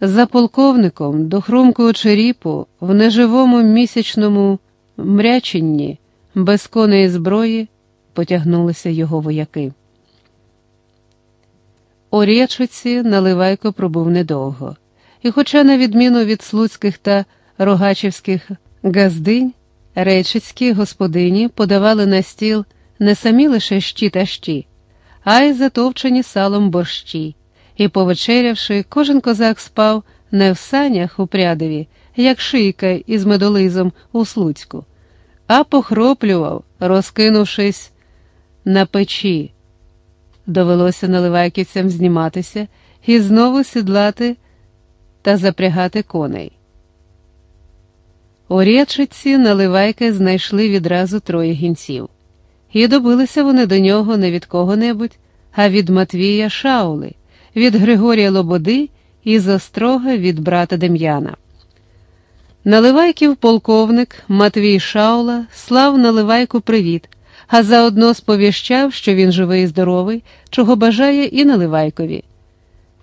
За полковником до хрумкого черіпу в неживому місячному мряченні без коней зброї потягнулися його вояки. У Рєчиці Наливайко пробув недовго, і, хоча, на відміну від слуцьких та рогачівських газдинь, речицькі господині подавали на стіл не самі лише щі та щі, а й затовчені салом борщі, і, повечерявши, кожен козак спав не в санях у прядові, як шийка із медолизом у Слуцьку, а похроплював, розкинувшись на печі. Довелося наливайківцям зніматися і знову сідлати та запрягати коней. У Рєчиці наливайки знайшли відразу троє гінців, і добилися вони до нього не від кого-небудь, а від Матвія Шаули, від Григорія Лободи і застрога від брата Дем'яна. Наливайків полковник Матвій Шаула слав наливайку привіт, а заодно сповіщав, що він живий і здоровий, чого бажає і наливайкові.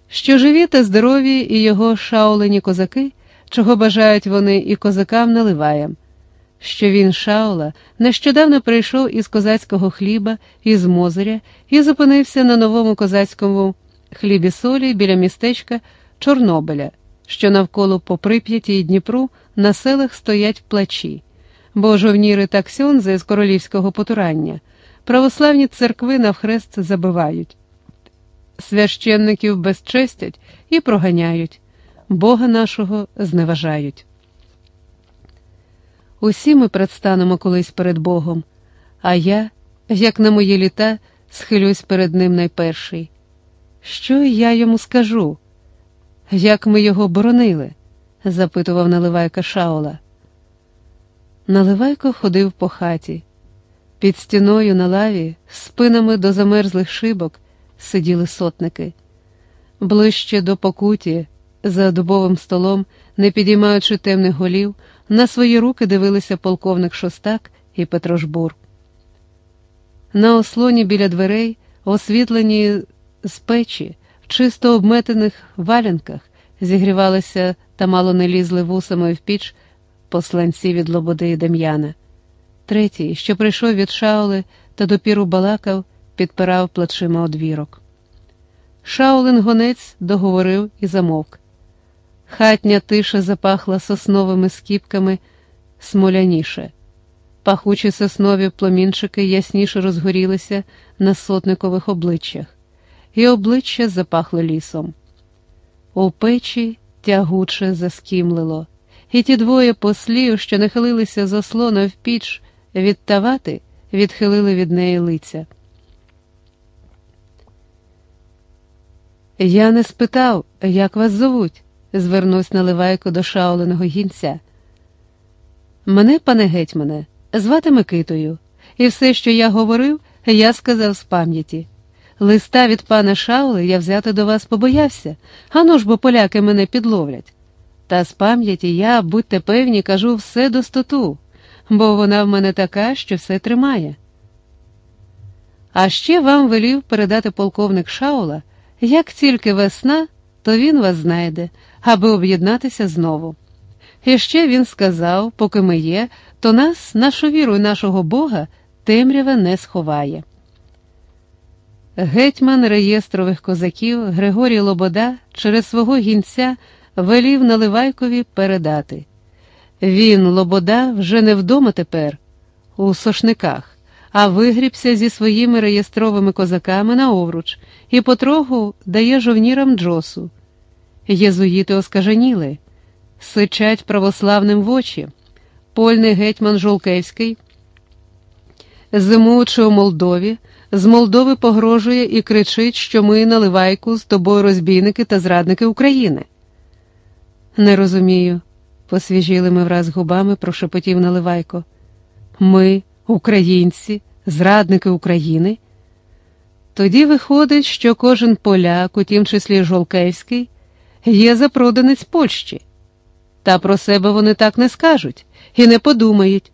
Що живі та здорові і його шаулені козаки, чого бажають вони і козакам наливаєм, що він Шаула нещодавно прийшов із козацького хліба, із Мозиря і зупинився на новому козацькому хлібі солі біля містечка Чорнобиля, що навколо по Прип'яті і Дніпру на селах стоять плачі, бо жовніри та ксьонзи з королівського потурання, православні церкви навхрест забивають, священників безчестять і проганяють, Бога нашого зневажають. Усі ми предстанемо колись перед Богом, а я, як на мої літа, схилюсь перед ним найперший. Що я йому скажу? Як ми його боронили? запитував наливайка Шаула. Наливайко ходив по хаті. Під стіною на лаві, спинами до замерзлих шибок, сиділи сотники. Ближче до покуті, за дубовим столом, не підіймаючи темних голів, на свої руки дивилися полковник Шостак і Петрожбург. На ослоні біля дверей, освітлені з печі, в чисто обметених валянках, зігрівалися та мало не лізли вусами в піч посланці від Лободи і Дем'яна. Третій, що прийшов від Шаули та допіру балакав, підпирав плачима одвірок. Шаулин гонець договорив і замовк. Хатня тиша запахла сосновими скіпками смоляніше. Пахучі соснові пломінчики ясніше розгорілися на сотникових обличчях, і обличчя запахло лісом. У печі тягуче заскімлило, і ті двоє послів, що нахилилися за слона в піч від відхилили від неї лиця. Я не спитав, як вас зовуть, звернувся наливайко до шауленого гінця. Мене, пане гетьмане, звати Микитою, і все, що я говорив, я сказав з пам'яті. Листа від пана Шаули я взяти до вас побоявся, ану ж бо поляки мене підловлять. Та з пам'яті я, будьте певні, кажу все достоту, бо вона в мене така, що все тримає. А ще вам велів передати полковник Шаула, як тільки весна, то він вас знайде, аби об'єднатися знову. І ще він сказав, поки ми є, то нас, нашу віру і нашого Бога, темрява не сховає. Гетьман реєстрових козаків Григорій Лобода через свого гінця велів Наливайкові передати. Він, Лобода, вже не вдома тепер, у сошниках, а вигрібся зі своїми реєстровими козаками на овруч і потроху дає жовнірам джосу. Єзуїти оскаженіли, сичать православним в очі. Польний гетьман Жолкевський, зимуючи у Молдові, з Молдови погрожує і кричить, що ми наливайку з тобою розбійники та зрадники України. Не розумію, посвіжіли ми враз губами, прошепотів наливайко. Ми, українці, зрадники України. Тоді виходить, що кожен поляк, у тім числі Жолкевський, є запроданець Польщі. Та про себе вони так не скажуть і не подумають.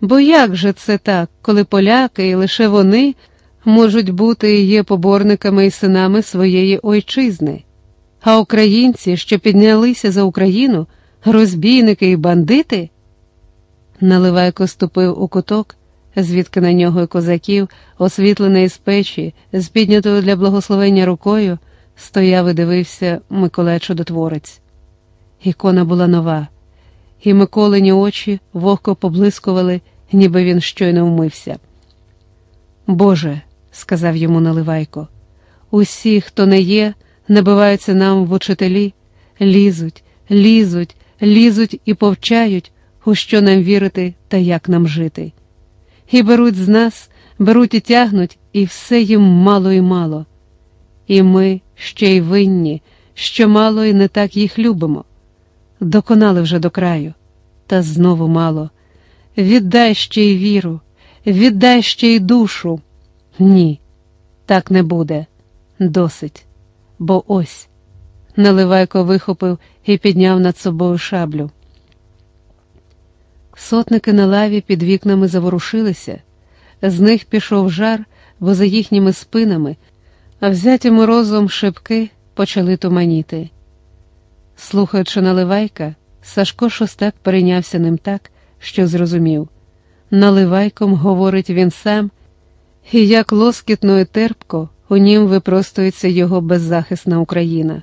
Бо як же це так, коли поляки і лише вони можуть бути і є поборниками і синами своєї ойчизни? А українці, що піднялися за Україну, розбійники і бандити? Наливайко ступив у куток, звідки на нього і козаків, освітлений з печі, з піднятою для благословення рукою, стояв і дивився Миколай Чудотворець. Ікона була нова, і Миколині очі вогко поблискували, ніби він щойно вмився. Боже, сказав йому Наливайко, усі, хто не є, набиваються нам в учителі, лізуть, лізуть, лізуть і повчають, у що нам вірити та як нам жити. І беруть з нас, беруть і тягнуть, і все їм мало і мало. І ми ще й винні, що мало і не так їх любимо. Доконали вже до краю, та знову мало. Віддай ще й віру, віддай ще й душу. Ні, так не буде. Досить. Бо ось. Наливайко вихопив і підняв над собою шаблю. Сотники на лаві під вікнами заворушилися, з них пішов жар, бо за їхніми спинами, а взяті морозом шибки почали туманіти. Слухаючи наливайка, Сашко Шостак перейнявся ним так, що зрозумів. Наливайком говорить він сам, і як лоскітно і терпко у нім випростується його беззахисна Україна.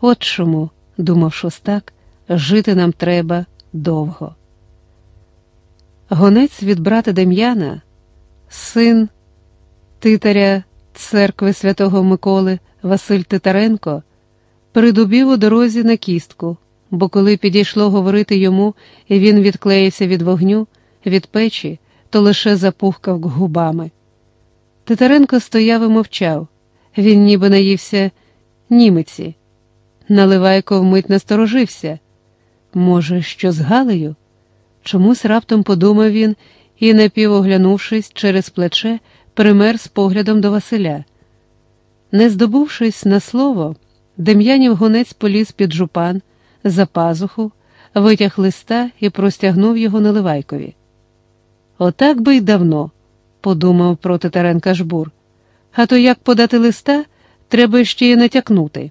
От чому, думав Шостак, жити нам треба довго. Гонець від брата Дем'яна, син титаря церкви святого Миколи Василь Титаренко, придубів у дорозі на кістку, бо коли підійшло говорити йому, і він відклеївся від вогню, від печі, то лише запухкав губами. Титаренко стояв і мовчав, він ніби наївся німиці. Наливайко вмить насторожився. Може, що з Галею? Чомусь раптом подумав він і, напівоглянувшись через плече, пример з поглядом до Василя. Не здобувшись на слово, Дем'янів гонець поліз під жупан, за пазуху, витяг листа і простягнув його Наливайкові. Отак би й давно, подумав проти Таренка жбур. А то як подати листа, треба ще й натякнути.